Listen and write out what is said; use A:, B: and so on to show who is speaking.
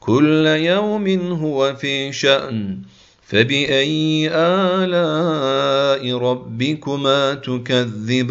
A: كل يوم هو في شأن. فبأي آلاء ربكما تكذبان؟